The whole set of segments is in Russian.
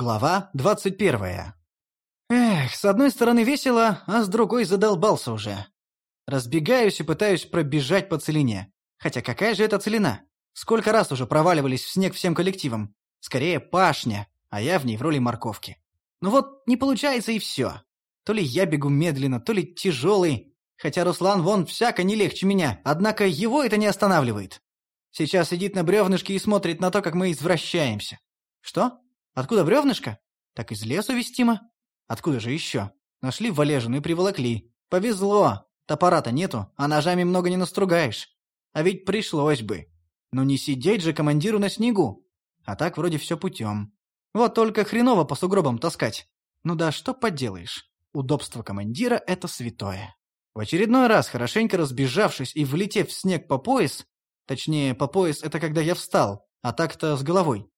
Глава двадцать первая. Эх, с одной стороны весело, а с другой задолбался уже. Разбегаюсь и пытаюсь пробежать по целине. Хотя какая же это целина? Сколько раз уже проваливались в снег всем коллективом? Скорее пашня, а я в ней в роли морковки. Ну вот, не получается и все. То ли я бегу медленно, то ли тяжелый. Хотя Руслан вон всяко не легче меня, однако его это не останавливает. Сейчас сидит на бревнышке и смотрит на то, как мы извращаемся. Что? Откуда бревнышко? Так из лесу вестимо. Откуда же еще? Нашли валежину и приволокли. Повезло. Топора-то нету, а ножами много не настругаешь. А ведь пришлось бы. Ну не сидеть же командиру на снегу. А так вроде все путем. Вот только хреново по сугробам таскать. Ну да что поделаешь. Удобство командира — это святое. В очередной раз, хорошенько разбежавшись и влетев в снег по пояс, точнее, по пояс — это когда я встал, а так-то с головой,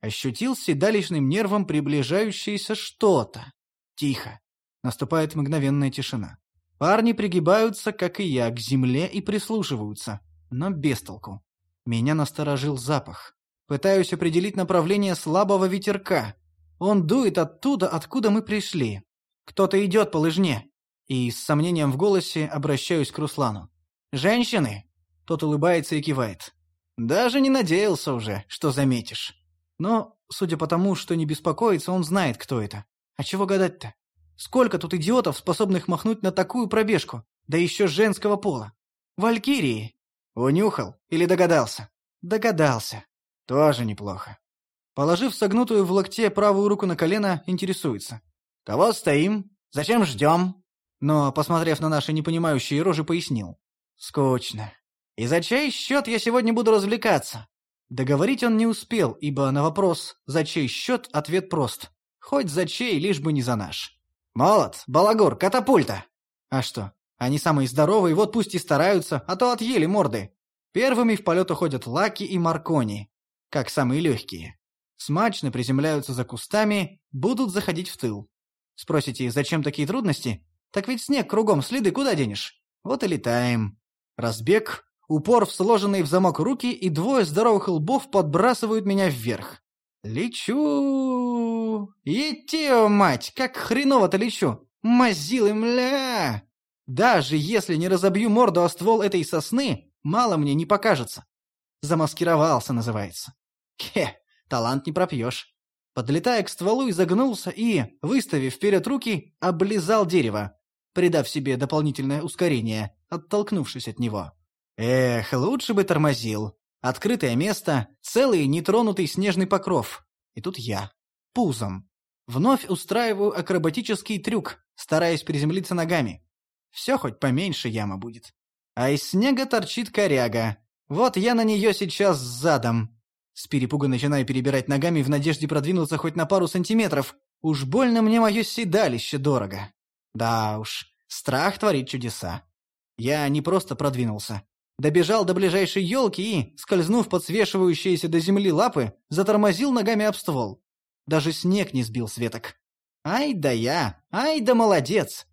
Ощутил седалищным нервом приближающееся что-то. Тихо. Наступает мгновенная тишина. Парни пригибаются, как и я, к земле и прислушиваются, но без толку. Меня насторожил запах. Пытаюсь определить направление слабого ветерка. Он дует оттуда, откуда мы пришли. Кто-то идет по лыжне. И с сомнением в голосе обращаюсь к Руслану. «Женщины!» Тот улыбается и кивает. «Даже не надеялся уже, что заметишь». Но, судя по тому, что не беспокоится, он знает, кто это. А чего гадать-то? Сколько тут идиотов, способных махнуть на такую пробежку? Да еще женского пола. Валькирии. Унюхал или догадался? Догадался. Тоже неплохо. Положив согнутую в локте правую руку на колено, интересуется. «Кого стоим? Зачем ждем?» Но, посмотрев на наши непонимающие рожи, пояснил. «Скучно. И за чей счет я сегодня буду развлекаться? Договорить он не успел, ибо на вопрос «за чей счет?» ответ прост. Хоть за чей, лишь бы не за наш. «Молот, балагур, катапульта!» А что, они самые здоровые, вот пусть и стараются, а то отъели морды. Первыми в полет уходят Лаки и Маркони, как самые легкие. Смачно приземляются за кустами, будут заходить в тыл. Спросите, зачем такие трудности? Так ведь снег кругом, следы куда денешь? Вот и летаем. Разбег, упор в сложенные в замок руки, и двое здоровых лбов подбрасывают меня вверх. Лечу! Етео, мать, как хреново-то лечу! Мазилы, мля! Даже если не разобью морду о ствол этой сосны, мало мне не покажется. Замаскировался, называется. Хе, талант не пропьешь. Подлетая к стволу, изогнулся и, выставив вперед руки, облизал дерево, придав себе дополнительное ускорение, оттолкнувшись от него. Эх, лучше бы тормозил. Открытое место, целый нетронутый снежный покров. И тут я. Пузом. Вновь устраиваю акробатический трюк, стараясь приземлиться ногами. Все хоть поменьше яма будет. А из снега торчит коряга. Вот я на нее сейчас задом. С перепуга начинаю перебирать ногами в надежде продвинуться хоть на пару сантиметров. Уж больно мне мое седалище дорого. Да уж, страх творит чудеса. Я не просто продвинулся. Добежал до ближайшей елки и, скользнув под свешивающиеся до земли лапы, затормозил ногами об ствол. Даже снег не сбил с веток. Ай да я, ай да молодец!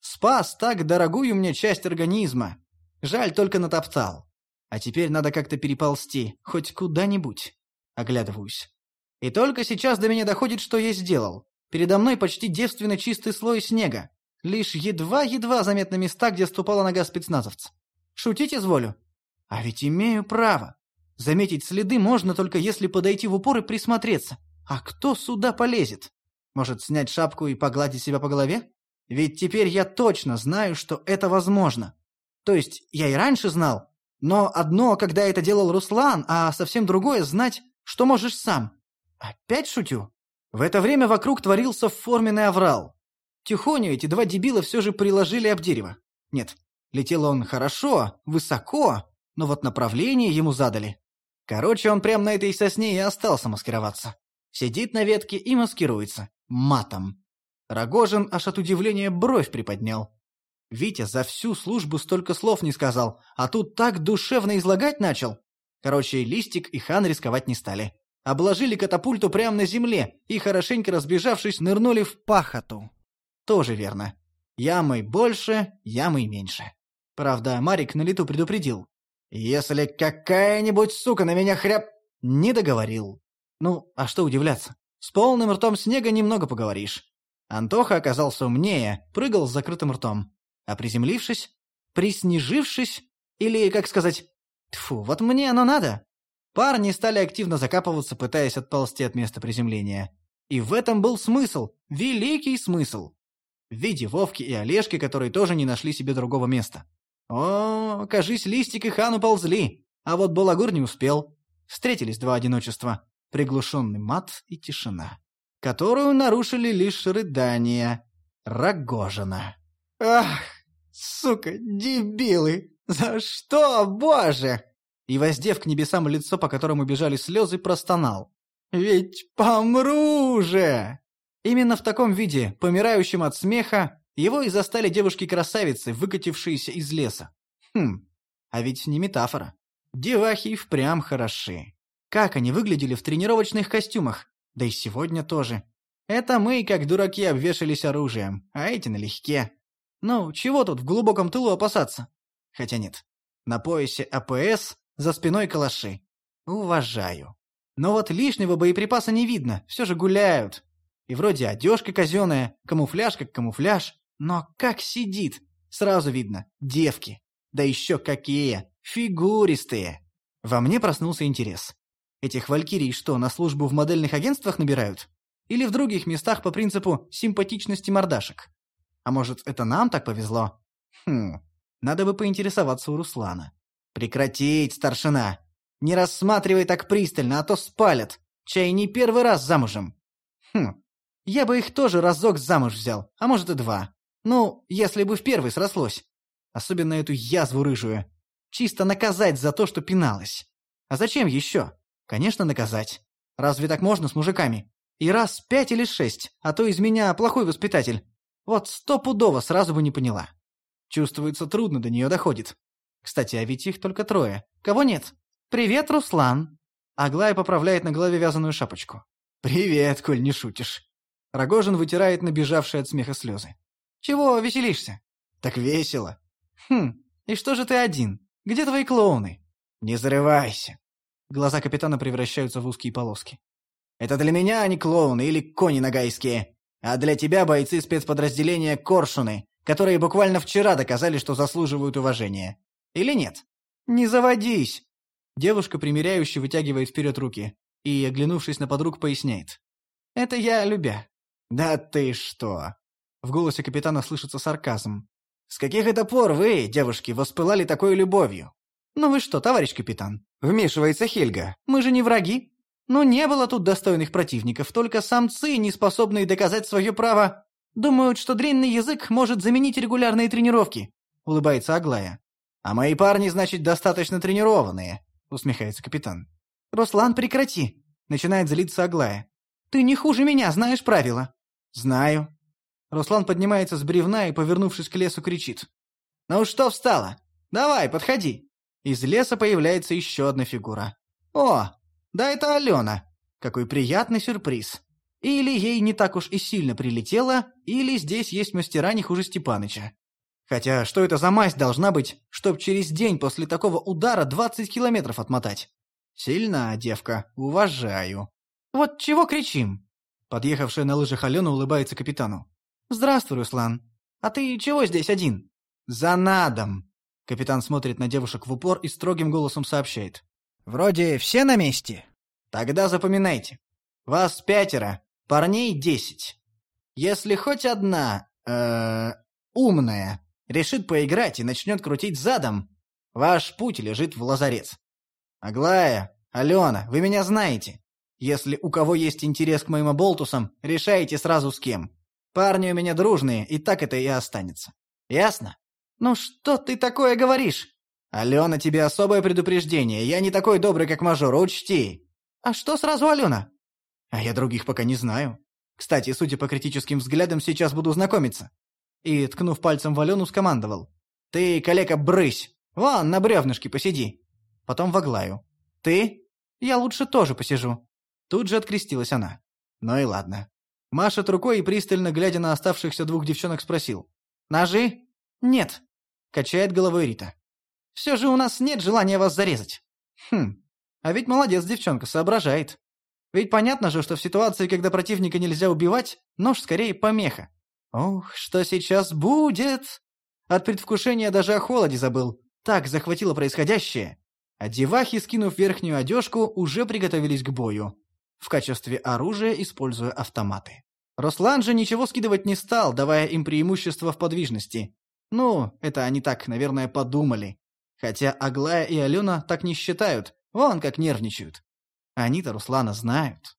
Спас так дорогую мне часть организма. Жаль, только натоптал. А теперь надо как-то переползти, хоть куда-нибудь. Оглядываюсь. И только сейчас до меня доходит, что я сделал. Передо мной почти девственно чистый слой снега. Лишь едва-едва заметны места, где ступала нога спецназовца. Шутить изволю? А ведь имею право. Заметить следы можно только если подойти в упор и присмотреться. А кто сюда полезет? Может, снять шапку и погладить себя по голове? Ведь теперь я точно знаю, что это возможно. То есть я и раньше знал, но одно, когда это делал Руслан, а совсем другое знать, что можешь сам. Опять шутю? В это время вокруг творился форменный аврал. Тихоню эти два дебила все же приложили об дерево. Нет, Летел он хорошо, высоко, но вот направление ему задали. Короче, он прямо на этой сосне и остался маскироваться. Сидит на ветке и маскируется. Матом. Рогожин аж от удивления бровь приподнял. Витя за всю службу столько слов не сказал, а тут так душевно излагать начал. Короче, Листик и Хан рисковать не стали. Обложили катапульту прямо на земле и, хорошенько разбежавшись, нырнули в пахоту. Тоже верно. Ямы больше, ямы меньше. Правда, Марик на лету предупредил. «Если какая-нибудь сука на меня хряб...» Не договорил. Ну, а что удивляться? С полным ртом снега немного поговоришь. Антоха оказался умнее, прыгал с закрытым ртом. А приземлившись, приснежившись, или, как сказать, тфу, вот мне оно надо. Парни стали активно закапываться, пытаясь отползти от места приземления. И в этом был смысл, великий смысл. В виде Вовки и Олежки, которые тоже не нашли себе другого места. О, кажись, Листик и Хан уползли, а вот Балагур не успел. Встретились два одиночества, приглушенный мат и тишина, которую нарушили лишь рыдания Рогожина. «Ах, сука, дебилы! За что, боже!» И, воздев к небесам лицо, по которому бежали слезы, простонал. «Ведь помру же!» Именно в таком виде, помирающим от смеха, его и застали девушки-красавицы, выкатившиеся из леса. Хм, а ведь не метафора. Девахи впрямь хороши. Как они выглядели в тренировочных костюмах, да и сегодня тоже. Это мы, как дураки, обвешались оружием, а эти налегке. Ну, чего тут в глубоком тылу опасаться? Хотя нет. На поясе АПС, за спиной калаши. Уважаю. Но вот лишнего боеприпаса не видно, все же гуляют. И вроде одежка казенная, камуфляж как камуфляж. Но как сидит, сразу видно, девки. Да еще какие, фигуристые. Во мне проснулся интерес. Этих валькирий что, на службу в модельных агентствах набирают? Или в других местах по принципу симпатичности мордашек? А может, это нам так повезло? Хм, надо бы поинтересоваться у Руслана. Прекратить, старшина! Не рассматривай так пристально, а то спалят. Чай не первый раз замужем. Хм, я бы их тоже разок замуж взял, а может и два. Ну, если бы в первый срослось. Особенно эту язву рыжую. Чисто наказать за то, что пиналась. А зачем еще? Конечно, наказать. Разве так можно с мужиками? И раз пять или шесть, а то из меня плохой воспитатель. Вот стопудово сразу бы не поняла. Чувствуется, трудно до нее доходит. Кстати, а ведь их только трое. Кого нет? «Привет, Руслан!» Аглая поправляет на голове вязаную шапочку. «Привет, коль не шутишь!» Рогожин вытирает набежавшие от смеха слезы. «Чего веселишься?» «Так весело!» «Хм, и что же ты один? Где твои клоуны?» «Не зарывайся!» Глаза капитана превращаются в узкие полоски. «Это для меня они клоуны или кони нагайские, а для тебя бойцы спецподразделения «Коршуны», которые буквально вчера доказали, что заслуживают уважения. Или нет?» «Не заводись!» Девушка, примиряюще вытягивает вперед руки и, оглянувшись на подруг, поясняет. «Это я, любя». «Да ты что!» В голосе капитана слышится сарказм. «С каких это пор вы, девушки, воспылали такой любовью?» «Ну вы что, товарищ капитан?» Вмешивается Хельга. «Мы же не враги. Ну не было тут достойных противников, только самцы, не способные доказать свое право, думают, что длинный язык может заменить регулярные тренировки», улыбается Аглая. «А мои парни, значит, достаточно тренированные усмехается капитан. «Руслан, прекрати!» — начинает злиться Аглая. «Ты не хуже меня, знаешь правила». «Знаю». Руслан поднимается с бревна и, повернувшись к лесу, кричит. «Ну что встала? Давай, подходи!» Из леса появляется еще одна фигура. «О, да это Алена! Какой приятный сюрприз!» Или ей не так уж и сильно прилетело, или здесь есть мастера не хуже Степаныча. Хотя, что это за мазь должна быть, чтоб через день после такого удара 20 километров отмотать? Сильна девка, уважаю. Вот чего кричим? Подъехавшая на лыжах Алена улыбается капитану. Здравствуй, Руслан. А ты чего здесь один? За надом. Капитан смотрит на девушек в упор и строгим голосом сообщает. Вроде все на месте. Тогда запоминайте. Вас пятеро, парней десять. Если хоть одна, э, умная, решит поиграть и начнет крутить задом, ваш путь лежит в лазарец. Аглая, Алена, вы меня знаете. Если у кого есть интерес к моим оболтусам, решайте сразу с кем. Парни у меня дружные, и так это и останется. Ясно? Ну что ты такое говоришь? Алена, тебе особое предупреждение. Я не такой добрый, как мажор, учти. А что сразу Алена? А я других пока не знаю. Кстати, судя по критическим взглядам, сейчас буду знакомиться и, ткнув пальцем в Алену, скомандовал. «Ты, калека, брысь! Вон, на бревнышке посиди!» Потом в Аглаю. «Ты? Я лучше тоже посижу!» Тут же открестилась она. «Ну и ладно». Машет рукой и, пристально глядя на оставшихся двух девчонок, спросил. «Ножи?» «Нет», — качает головой Рита. «Все же у нас нет желания вас зарезать». «Хм, а ведь молодец девчонка, соображает». Ведь понятно же, что в ситуации, когда противника нельзя убивать, нож скорее помеха. Ох, что сейчас будет? От предвкушения даже о холоде забыл. Так захватило происходящее. А девахи, скинув верхнюю одежку, уже приготовились к бою. В качестве оружия используя автоматы. Руслан же ничего скидывать не стал, давая им преимущество в подвижности. Ну, это они так, наверное, подумали. Хотя Аглая и Алена так не считают, вон как нервничают. Они-то Руслана знают.